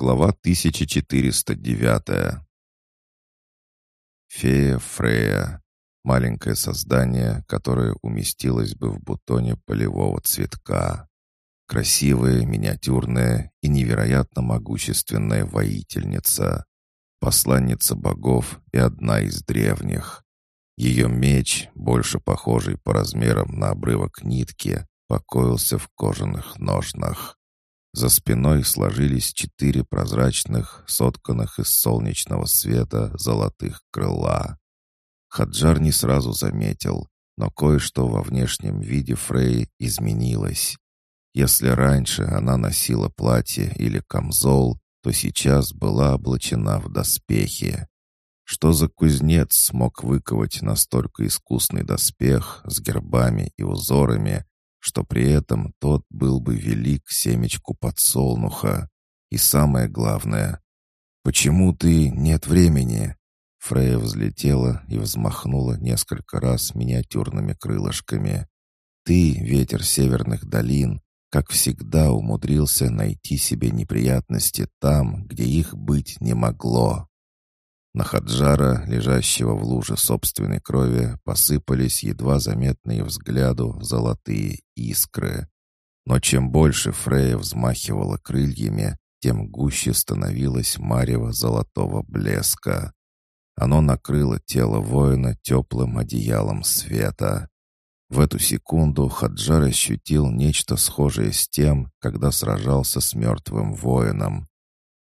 Глава 1409. Фея Фрея. Маленькое создание, которое уместилось бы в бутоне полевого цветка. Красивая, миниатюрная и невероятно могущественная воительница. Посланница богов и одна из древних. Ее меч, больше похожий по размерам на обрывок нитки, покоился в кожаных ножнах. За спиной сложились четыре прозрачных, сотканных из солнечного света золотых крыла. Хаджар не сразу заметил, но кое-что во внешнем виде Фрей изменилось. Если раньше она носила платье или камзол, то сейчас была облачена в доспехи. Что за кузнец смог выковать настолько искусный доспех с гербами и узорами, что при этом тот был бы велик семечку подсолнуха. И самое главное, «Почему ты нет времени?» Фрея взлетела и взмахнула несколько раз миниатюрными крылышками. «Ты, ветер северных долин, как всегда умудрился найти себе неприятности там, где их быть не могло». На Хаджара, лежащего в луже собственной крови, посыпались едва заметные взгляду золотые искры. Но чем больше Фрея взмахивала крыльями, тем гуще становилось марево золотого блеска. Оно накрыло тело воина теплым одеялом света. В эту секунду Хаджар ощутил нечто схожее с тем, когда сражался с мертвым воином.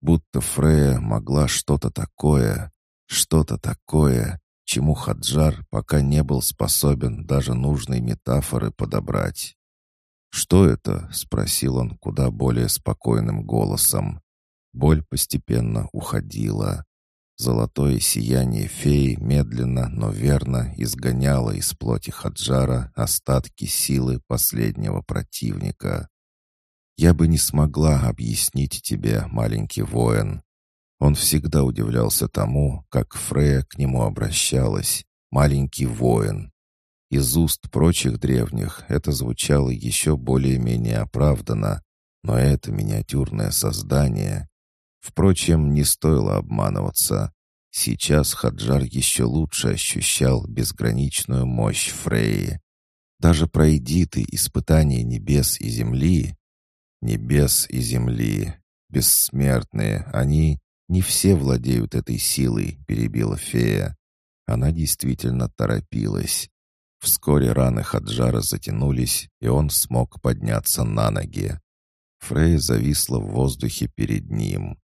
Будто Фрея могла что-то такое, что-то такое, чему Хаджар пока не был способен даже нужной метафоры подобрать. «Что это?» — спросил он куда более спокойным голосом. Боль постепенно уходила. Золотое сияние феи медленно, но верно изгоняло из плоти Хаджара остатки силы последнего противника. «Я бы не смогла объяснить тебе, маленький воин. Он всегда удивлялся тому, как Фрея к нему обращалась. «Маленький воин». Из уст прочих древних это звучало еще более-менее оправданно, но это миниатюрное создание... Впрочем, не стоило обманываться. Сейчас Хаджар еще лучше ощущал безграничную мощь Фреи. Даже пройди ты испытание небес и земли, небес и земли, бессмертные, они «Не все владеют этой силой», — перебила фея. Она действительно торопилась. Вскоре раны Хаджара затянулись, и он смог подняться на ноги. Фрей зависла в воздухе перед ним.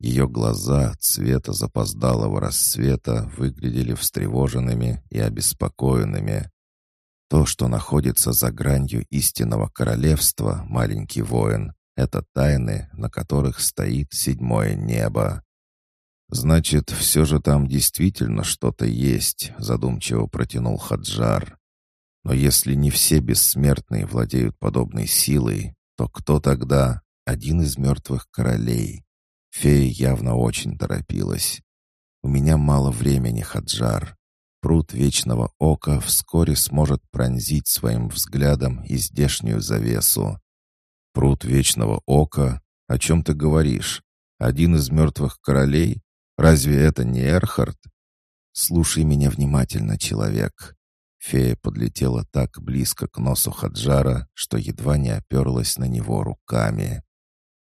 Ее глаза цвета запоздалого рассвета выглядели встревоженными и обеспокоенными. То, что находится за гранью истинного королевства, маленький воин, это тайны, на которых стоит седьмое небо. «Значит, все же там действительно что-то есть», — задумчиво протянул Хаджар. «Но если не все бессмертные владеют подобной силой, то кто тогда один из мертвых королей?» Фея явно очень торопилась. «У меня мало времени, Хаджар. Пруд Вечного Ока вскоре сможет пронзить своим взглядом и здешнюю завесу. Пруд Вечного Ока? О чем ты говоришь? Один из мертвых королей? Разве это не Эрхард? Слушай меня внимательно, человек. Фея подлетела так близко к носу Хаджара, что едва не оперлась на него руками.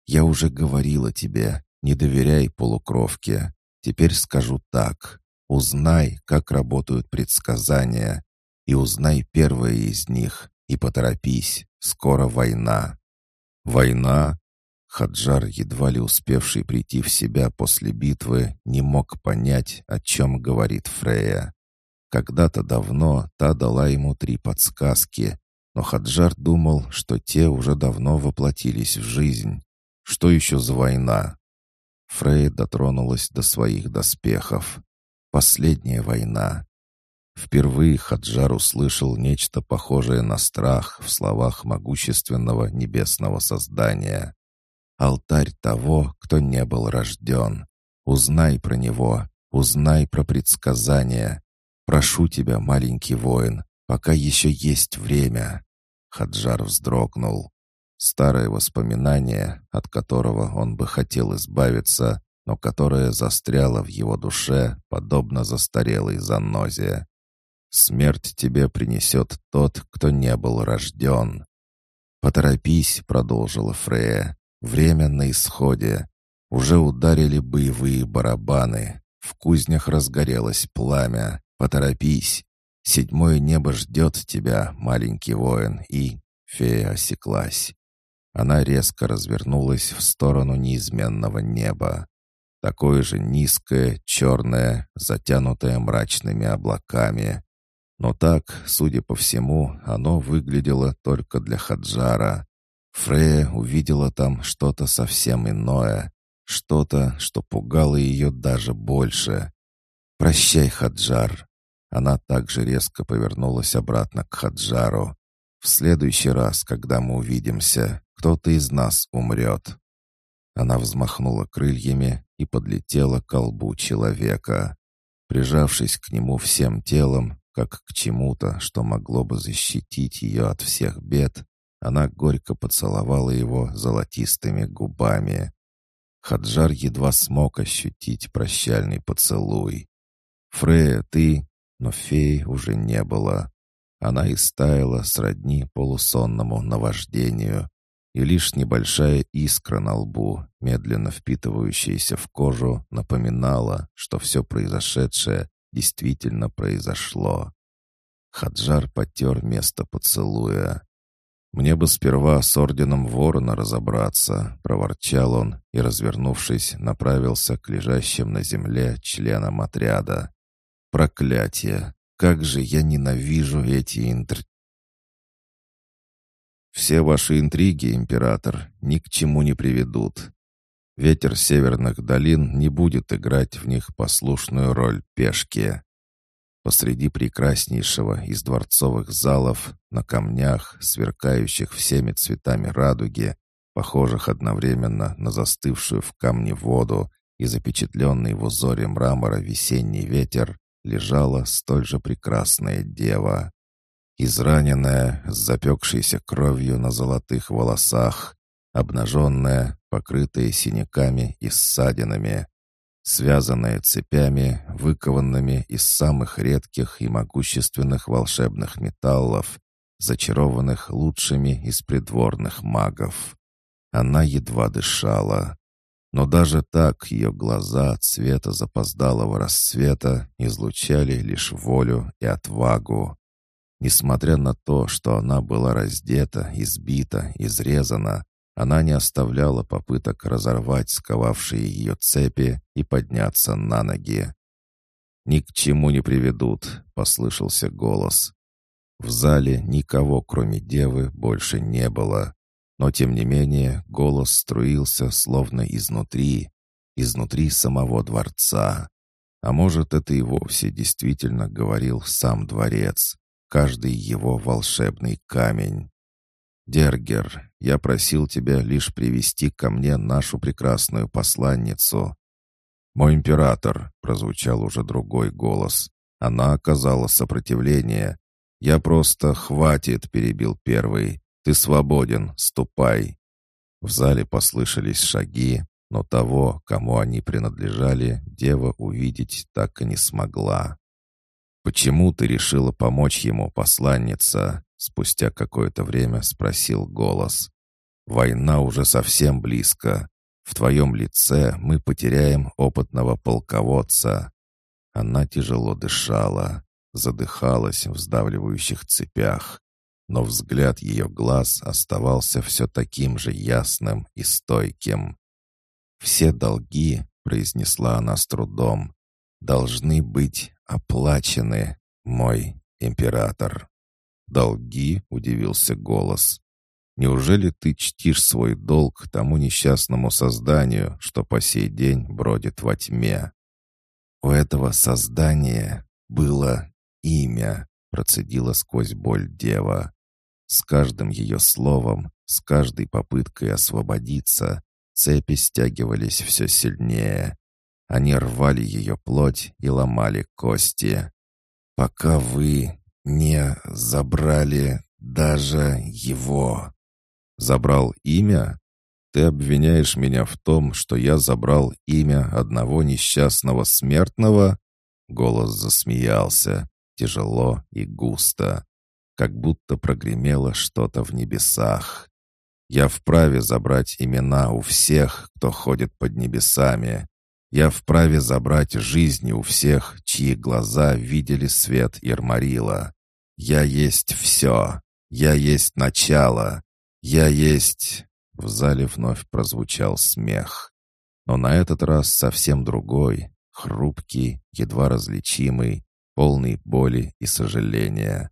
«Я уже говорила тебе, не доверяй полукровке. Теперь скажу так. Узнай, как работают предсказания, и узнай первое из них, и поторопись. Скоро война». «Война?» Хаджар, едва ли успевший прийти в себя после битвы, не мог понять, о чем говорит Фрея. Когда-то давно та дала ему три подсказки, но Хаджар думал, что те уже давно воплотились в жизнь. Что еще за война? Фрея дотронулась до своих доспехов. Последняя война. Впервые Хаджар услышал нечто похожее на страх в словах могущественного небесного создания. Алтарь того, кто не был рожден. Узнай про него, узнай про предсказания. Прошу тебя, маленький воин, пока еще есть время». Хаджар вздрогнул. Старое воспоминание, от которого он бы хотел избавиться, но которое застряло в его душе, подобно застарелой занозе. «Смерть тебе принесет тот, кто не был рожден». «Поторопись», — продолжила Фрея, — «время на исходе. Уже ударили боевые барабаны. В кузнях разгорелось пламя. Поторопись. Седьмое небо ждет тебя, маленький воин, и...» Фея осеклась. Она резко развернулась в сторону неизменного неба. Такое же низкое, черное, затянутое мрачными облаками. Но так, судя по всему, оно выглядело только для Хаджара. Фрея увидела там что-то совсем иное, что-то, что пугало ее даже больше. «Прощай, Хаджар!» Она также резко повернулась обратно к Хаджару. «В следующий раз, когда мы увидимся, кто-то из нас умрет». Она взмахнула крыльями и подлетела к колбу человека. Прижавшись к нему всем телом, как к чему-то, что могло бы защитить ее от всех бед, она горько поцеловала его золотистыми губами. Хаджар едва смог ощутить прощальный поцелуй. «Фрея, ты...» Но феи уже не было. Она истаяла сродни полусонному наваждению, и лишь небольшая искра на лбу, медленно впитывающаяся в кожу, напоминала, что все произошедшее действительно произошло. Хаджар потер место поцелуя. «Мне бы сперва с орденом ворона разобраться», — проворчал он и, развернувшись, направился к лежащим на земле членам отряда. «Проклятие! Как же я ненавижу эти интр...» «Все ваши интриги, император, ни к чему не приведут. Ветер северных долин не будет играть в них послушную роль пешки. Посреди прекраснейшего из дворцовых залов, на камнях, сверкающих всеми цветами радуги, похожих одновременно на застывшую в камне воду и запечатленный в узоре мрамора весенний ветер, лежала столь же прекрасная дева. Израненная, с запекшейся кровью на золотых волосах, обнаженная, покрытая синяками и ссадинами, связанная цепями, выкованными из самых редких и могущественных волшебных металлов, зачарованных лучшими из придворных магов. Она едва дышала. Но даже так ее глаза цвета запоздалого рассвета излучали лишь волю и отвагу. Несмотря на то, что она была раздета, избита, изрезана, она не оставляла попыток разорвать сковавшие ее цепи и подняться на ноги. «Ни к чему не приведут», — послышался голос. В зале никого, кроме девы, больше не было. Но, тем не менее, голос струился словно изнутри, изнутри самого дворца. А может, это и вовсе действительно говорил сам дворец, каждый его волшебный камень. «Дергер, я просил тебя лишь привести ко мне нашу прекрасную посланницу». «Мой император», — прозвучал уже другой голос. Она оказала сопротивление. «Я просто... Хватит!» — перебил первый. «Ты свободен, ступай!» В зале послышались шаги, но того, кому они принадлежали, дева увидеть так и не смогла. «Почему ты решила помочь ему, посланница?» Спустя какое-то время спросил голос. «Война уже совсем близко. В твоем лице мы потеряем опытного полководца». Она тяжело дышала, задыхалась в сдавливающих цепях, но взгляд ее глаз оставался все таким же ясным и стойким. «Все долги», — произнесла она с трудом, — «должны быть оплачены, мой император». «Долги?» — удивился голос. «Неужели ты чтишь свой долг тому несчастному созданию, что по сей день бродит во тьме?» «У этого создания было имя», — процедила сквозь боль дева. С каждым ее словом, с каждой попыткой освободиться, цепи стягивались все сильнее. Они рвали ее плоть и ломали кости. «Пока вы не забрали даже его. Забрал имя? Ты обвиняешь меня в том, что я забрал имя одного несчастного смертного?» Голос засмеялся, тяжело и густо, как будто прогремело что-то в небесах. «Я вправе забрать имена у всех, кто ходит под небесами. Я вправе забрать жизни у всех, чьи глаза видели свет Ирмарила. Я есть все. Я есть начало. Я есть...» В зале вновь прозвучал смех. Но на этот раз совсем другой, хрупкий, едва различимый, полный боли и сожаления.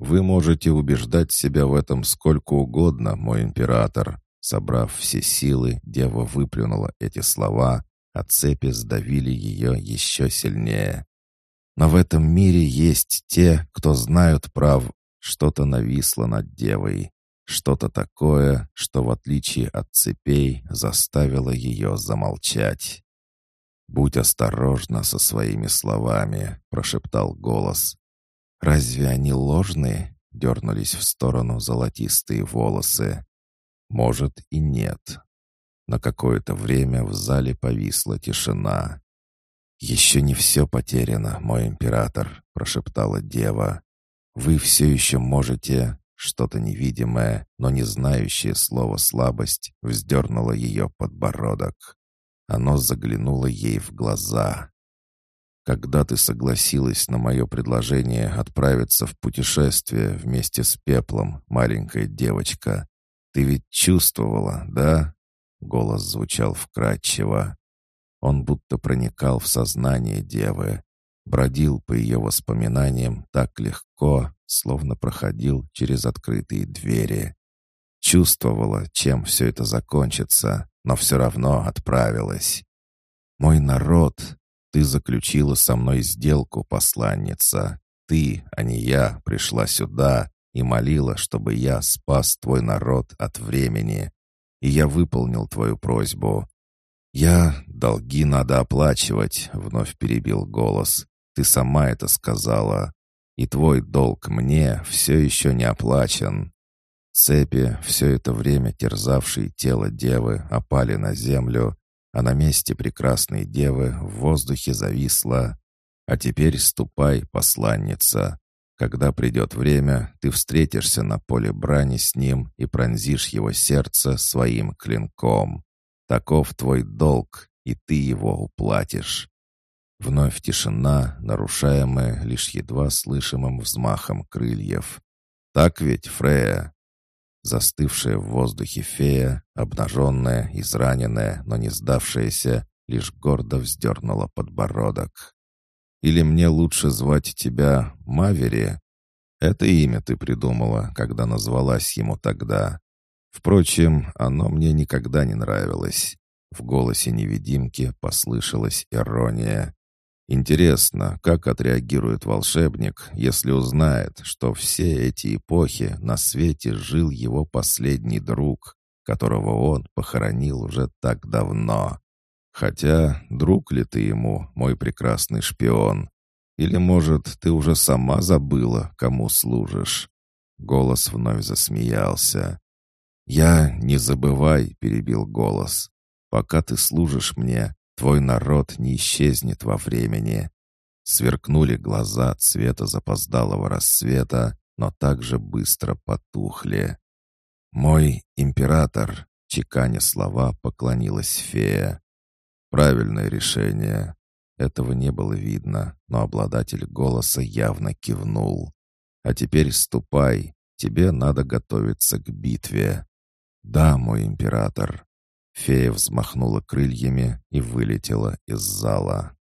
«Вы можете убеждать себя в этом сколько угодно, мой император». Собрав все силы, дева выплюнула эти слова, а цепи сдавили ее еще сильнее. «Но в этом мире есть те, кто знают прав...» Что-то нависло над девой. Что-то такое, что, в отличие от цепей, заставило ее замолчать. «Будь осторожна со своими словами», — прошептал голос. «Разве они ложные?» — дернулись в сторону золотистые волосы. «Может, и нет». На какое-то время в зале повисла тишина. «Еще не все потеряно, мой император», — прошептала дева. «Вы все еще можете что-то невидимое, но не знающее слово «слабость» вздернуло ее подбородок. Оно заглянуло ей в глаза. «Когда ты согласилась на мое предложение отправиться в путешествие вместе с пеплом, маленькая девочка, ты ведь чувствовала, да?» Голос звучал вкрадчиво. Он будто проникал в сознание девы, бродил по ее воспоминаниям так легко, словно проходил через открытые двери. Чувствовала, чем все это закончится, но все равно отправилась. «Мой народ, ты заключила со мной сделку, посланница. Ты, а не я, пришла сюда и молила, чтобы я спас твой народ от времени. И я выполнил твою просьбу. «Я... Долги надо оплачивать», — вновь перебил голос. «Ты сама это сказала и твой долг мне все еще не оплачен». Цепи, все это время терзавшие тело девы, опали на землю, а на месте прекрасной девы в воздухе зависла. «А теперь ступай, посланница. Когда придет время, ты встретишься на поле брани с ним и пронзишь его сердце своим клинком. Таков твой долг, и ты его уплатишь». Вновь тишина, нарушаемая лишь едва слышимым взмахом крыльев. «Так ведь, Фрея?» Застывшая в воздухе фея, обнаженная, израненная, но не сдавшаяся, лишь гордо вздернула подбородок. «Или мне лучше звать тебя Мавери?» Это имя ты придумала, когда назвалась ему тогда. Впрочем, оно мне никогда не нравилось. В голосе невидимки послышалась ирония. Интересно, как отреагирует волшебник, если узнает, что все эти эпохи на свете жил его последний друг, которого он похоронил уже так давно. Хотя, друг ли ты ему, мой прекрасный шпион? Или, может, ты уже сама забыла, кому служишь?» Голос вновь засмеялся. «Я, не забывай», — перебил голос, — «пока ты служишь мне, Твой народ не исчезнет во времени». Сверкнули глаза цвета запоздалого рассвета, но также быстро потухли. «Мой император», — чеканя слова, поклонилась фея. «Правильное решение». Этого не было видно, но обладатель голоса явно кивнул. «А теперь ступай, тебе надо готовиться к битве». «Да, мой император». Фея взмахнула крыльями и вылетела из зала.